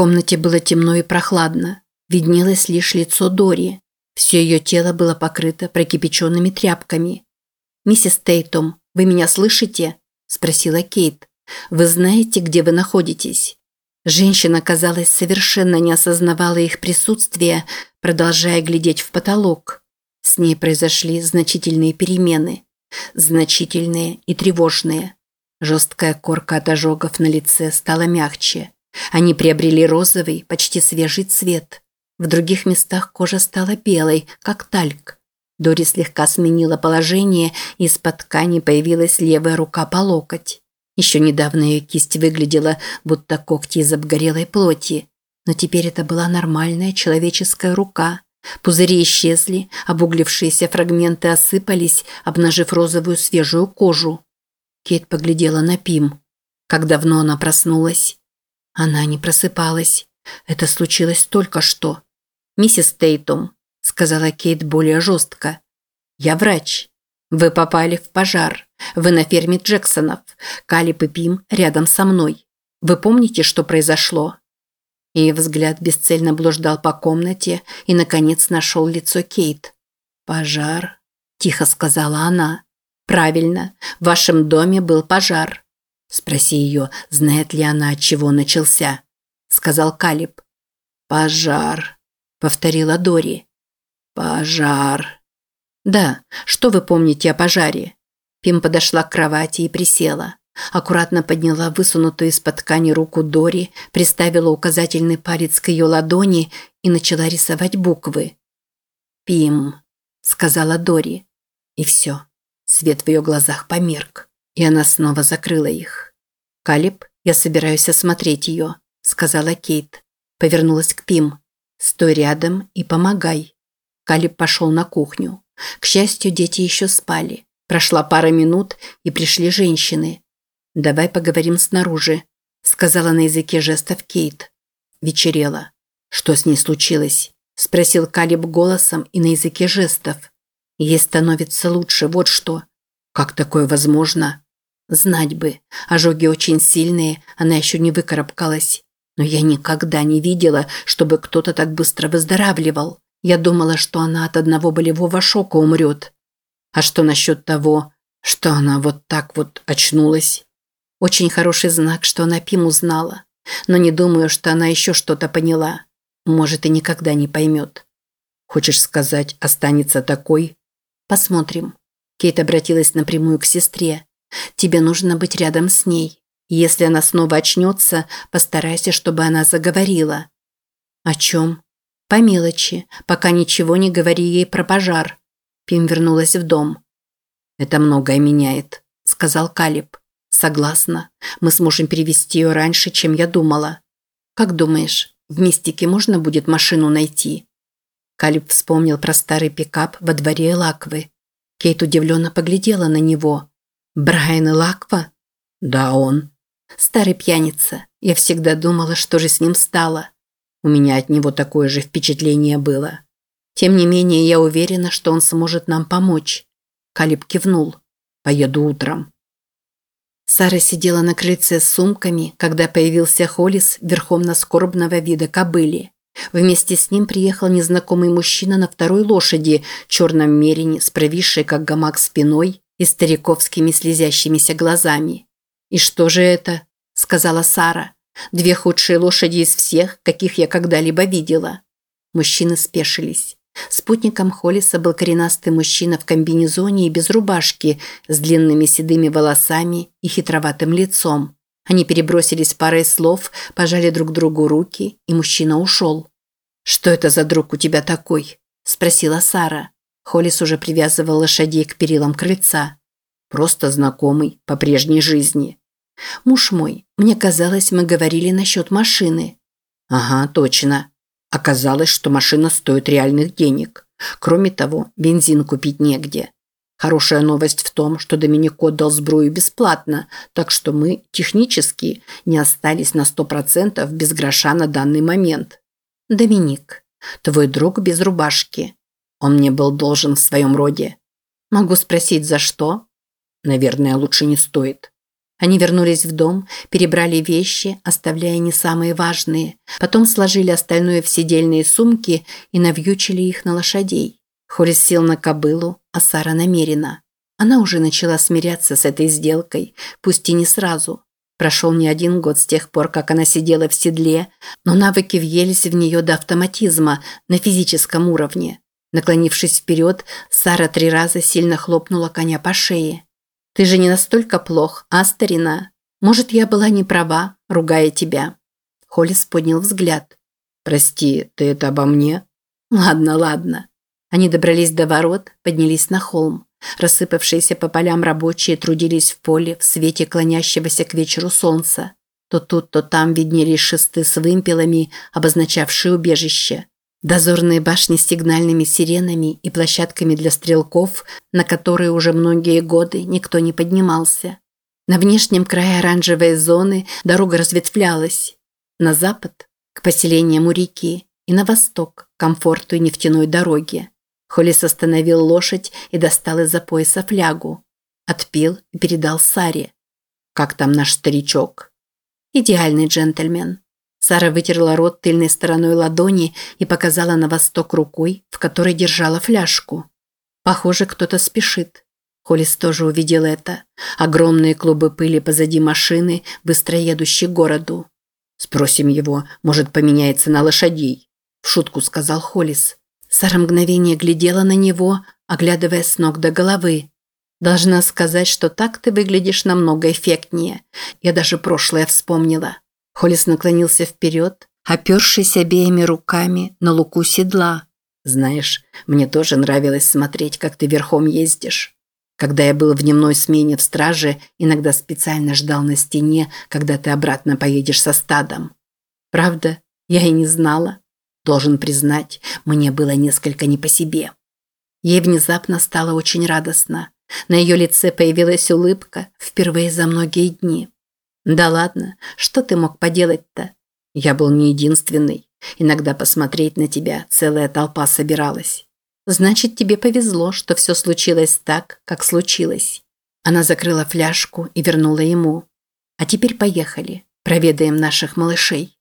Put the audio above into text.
комнате было темно и прохладно. Виднелось лишь лицо Дори. Все ее тело было покрыто прокипяченными тряпками. «Миссис Тейтом, вы меня слышите?» – спросила Кейт. «Вы знаете, где вы находитесь?» Женщина, казалось, совершенно не осознавала их присутствия, продолжая глядеть в потолок. С ней произошли значительные перемены. Значительные и тревожные. Жесткая корка от ожогов на лице стала мягче. Они приобрели розовый, почти свежий цвет. В других местах кожа стала белой, как тальк. Дори слегка сменила положение, и из-под ткани появилась левая рука по локоть. Еще недавно ее кисть выглядела, будто когти из обгорелой плоти. Но теперь это была нормальная человеческая рука. Пузыри исчезли, обуглившиеся фрагменты осыпались, обнажив розовую свежую кожу. Кейт поглядела на Пим. Как давно она проснулась? Она не просыпалась. Это случилось только что. «Миссис Тейтум», – сказала Кейт более жестко. «Я врач. Вы попали в пожар. Вы на ферме Джексонов. Калип и Пим рядом со мной. Вы помните, что произошло?» Ее взгляд бесцельно блуждал по комнате и, наконец, нашел лицо Кейт. «Пожар», – тихо сказала она. «Правильно, в вашем доме был пожар». «Спроси ее, знает ли она, от чего начался», – сказал Калиб. «Пожар», – повторила Дори. «Пожар». «Да, что вы помните о пожаре?» Пим подошла к кровати и присела. Аккуратно подняла высунутую из-под ткани руку Дори, приставила указательный палец к ее ладони и начала рисовать буквы. «Пим», – сказала Дори. И все. Свет в ее глазах померк, и она снова закрыла их. «Калиб, я собираюсь осмотреть ее», – сказала Кейт. Повернулась к Пим. «Стой рядом и помогай». Калиб пошел на кухню. К счастью, дети еще спали. Прошла пара минут, и пришли женщины. «Давай поговорим снаружи», – сказала на языке жестов Кейт. Вечерело. «Что с ней случилось?» – спросил Калиб голосом и на языке жестов. «Ей становится лучше, вот что». «Как такое возможно?» «Знать бы. Ожоги очень сильные, она еще не выкарабкалась. Но я никогда не видела, чтобы кто-то так быстро выздоравливал. Я думала, что она от одного болевого шока умрет. А что насчет того, что она вот так вот очнулась?» Очень хороший знак, что она Пим узнала. Но не думаю, что она еще что-то поняла. Может, и никогда не поймет. Хочешь сказать, останется такой? Посмотрим. Кейт обратилась напрямую к сестре. Тебе нужно быть рядом с ней. Если она снова очнется, постарайся, чтобы она заговорила. О чем? По мелочи, пока ничего не говори ей про пожар. Пим вернулась в дом. Это многое меняет, сказал Калиб. Согласна. Мы сможем перевести ее раньше, чем я думала. Как думаешь, в Мистике можно будет машину найти? Калиб вспомнил про старый пикап во дворе Лаквы. Кейт удивленно поглядела на него. Брайан Лаква? Да, он. Старый пьяница. Я всегда думала, что же с ним стало. У меня от него такое же впечатление было. Тем не менее, я уверена, что он сможет нам помочь. Калиб кивнул. Поеду утром. Сара сидела на крыльце с сумками, когда появился Холлис верхом на скорбного вида кобыли. Вместе с ним приехал незнакомый мужчина на второй лошади, черном мерине, с провисшей как гамак спиной и стариковскими слезящимися глазами. «И что же это?» – сказала Сара. «Две худшие лошади из всех, каких я когда-либо видела». Мужчины спешились. Спутником Холлиса был коренастый мужчина в комбинезоне и без рубашки, с длинными седыми волосами и хитроватым лицом. Они перебросились парой слов, пожали друг другу руки, и мужчина ушел. «Что это за друг у тебя такой?» – спросила Сара. Холлис уже привязывал лошадей к перилам крыльца. «Просто знакомый, по прежней жизни». «Муж мой, мне казалось, мы говорили насчет машины». «Ага, точно. Оказалось, что машина стоит реальных денег. Кроме того, бензин купить негде. Хорошая новость в том, что Доминик отдал сбрую бесплатно, так что мы, технически, не остались на сто процентов без гроша на данный момент. Доминик, твой друг без рубашки. Он мне был должен в своем роде. Могу спросить, за что? Наверное, лучше не стоит. Они вернулись в дом, перебрали вещи, оставляя не самые важные. Потом сложили остальное в сидельные сумки и навьючили их на лошадей. Хорис сел на кобылу, а Сара намерена. Она уже начала смиряться с этой сделкой, пусть и не сразу. Прошел не один год с тех пор, как она сидела в седле, но навыки въелись в нее до автоматизма на физическом уровне. Наклонившись вперед, Сара три раза сильно хлопнула коня по шее. «Ты же не настолько плох, а, старина? Может, я была не права, ругая тебя?» Холлис поднял взгляд. «Прости, ты это обо мне?» «Ладно, ладно». Они добрались до ворот, поднялись на холм. Рассыпавшиеся по полям рабочие трудились в поле в свете клонящегося к вечеру солнца. То тут, то там виднелись шесты с вымпелами, обозначавшие убежище. Дозорные башни с сигнальными сиренами и площадками для стрелков, на которые уже многие годы никто не поднимался. На внешнем крае оранжевой зоны дорога разветвлялась. На запад – к поселениям у реки, и на восток – к комфорту и нефтяной дороге. Холлис остановил лошадь и достал из-за пояса флягу. Отпил и передал Саре. «Как там наш старичок?» «Идеальный джентльмен». Сара вытерла рот тыльной стороной ладони и показала на восток рукой, в которой держала фляжку. «Похоже, кто-то спешит». Холлис тоже увидел это. Огромные клубы пыли позади машины, быстро едущей к городу. «Спросим его, может, поменяется на лошадей», – в шутку сказал Холлис. Сара мгновение глядела на него, оглядывая с ног до головы. Должна сказать, что так ты выглядишь намного эффектнее. Я даже прошлое вспомнила. Холлис наклонился вперед, опершись обеими руками на луку седла. Знаешь, мне тоже нравилось смотреть, как ты верхом ездишь. Когда я был в дневной смене в страже, иногда специально ждал на стене, когда ты обратно поедешь со стадом. Правда, я и не знала. Должен признать, мне было несколько не по себе. Ей внезапно стало очень радостно. На ее лице появилась улыбка впервые за многие дни. «Да ладно, что ты мог поделать-то? Я был не единственный. Иногда посмотреть на тебя целая толпа собиралась. Значит, тебе повезло, что все случилось так, как случилось». Она закрыла фляжку и вернула ему. «А теперь поехали, проведаем наших малышей».